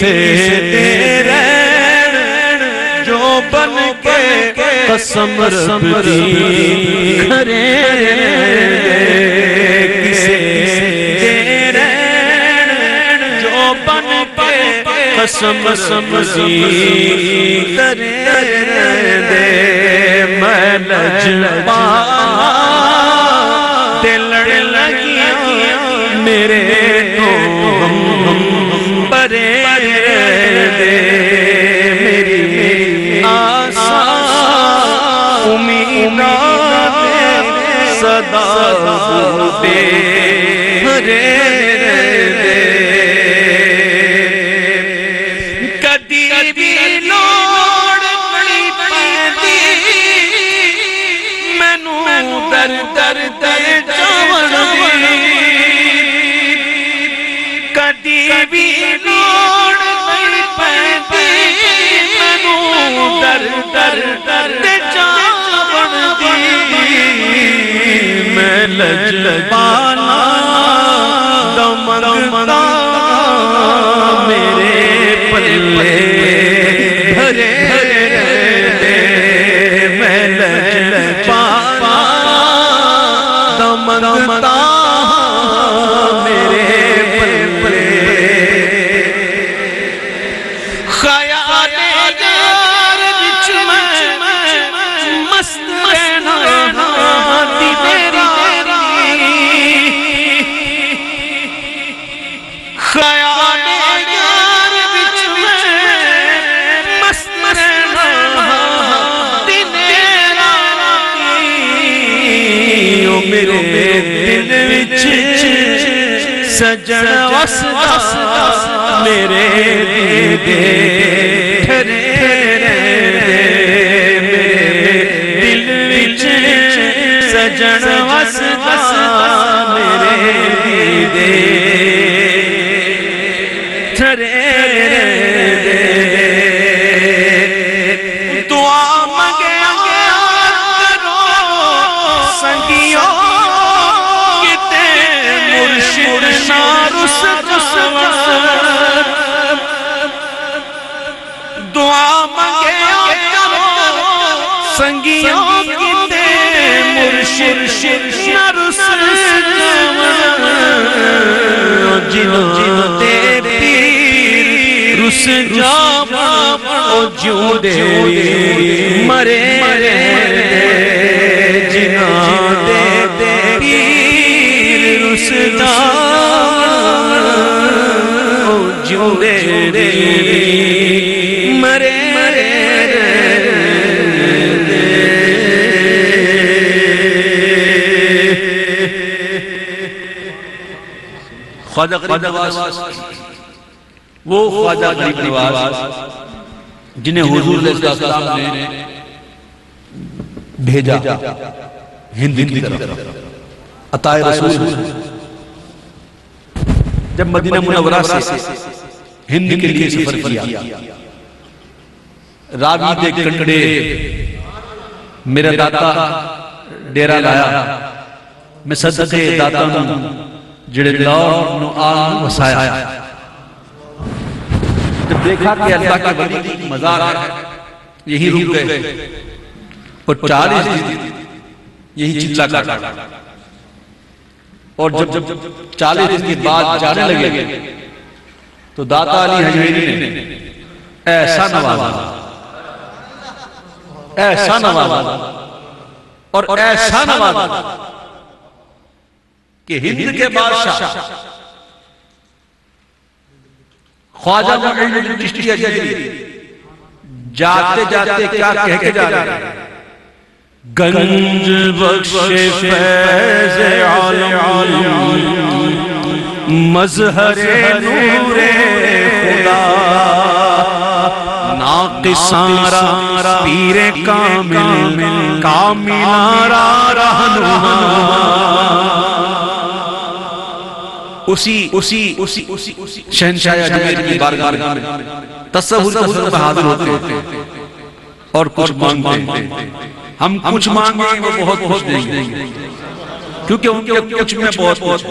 سے جو بن کے قسم رب دی تیرے جو بن کے قسم سمزی کرے دے میں لجبا دل لگیا میرے در در در چاون کدی بھی لوڑ نہیں پیندی مینوں در در در چاون دی میں لج پانا دم دم میرے پلے سجن وسدا میرے دے ٹھرے میرے دل وچ سجن وسدا میرے دے سنگیو کتے مرشد نارس جنوں تے رس جاوا او دے مرے جنوں تے پیر رس جاوا او دے خواجہ غریب نواز. وہ خواجہ غریب نواز. جنہیں حضور علیہ السلام نے بھیجا. ہند کی طرف. عطائے رسول. جب مدینہ منورہ سے ہند کے لیے سفر کیا. راوی دے کنڈے میرا داتا ڈیرا لایا. میں صدقے داتا ہوں. جڑے لاؤ نو آن وسایا۔ جب دیکھا کہ اللہ کے ولی کی مزار ہے یہی رک گئے۔ اور چالیس دن یہی چلا کاٹا اور جب جب چالیس دن کے بعد جانے لگے تو داتا علی حجویری نے ایسا نوازا۔ ایسا نوازا۔ اور ایسا نوازا۔ کہ ہند کے بادشاہ خواجہ معین الدین چشتی اجلی جاتے جاتے کیا کہہ کے جا رہے ہیں؟ گنج بخش فیض عالم مظہر نور خدا ناقصارا پیر کامل کاملارا رہنما۔ اسی اسی اسی اسی شہنشاہ اجمیر کی بارگاہ میں تصور تصور میں حاضر ہوتے ہیں۔ اور کچھ مانگتے ہیں۔ ہم کچھ مانگیں وہ بہت کچھ دیں گے۔ کیونکہ ان کے کچھ میں بہت کچھ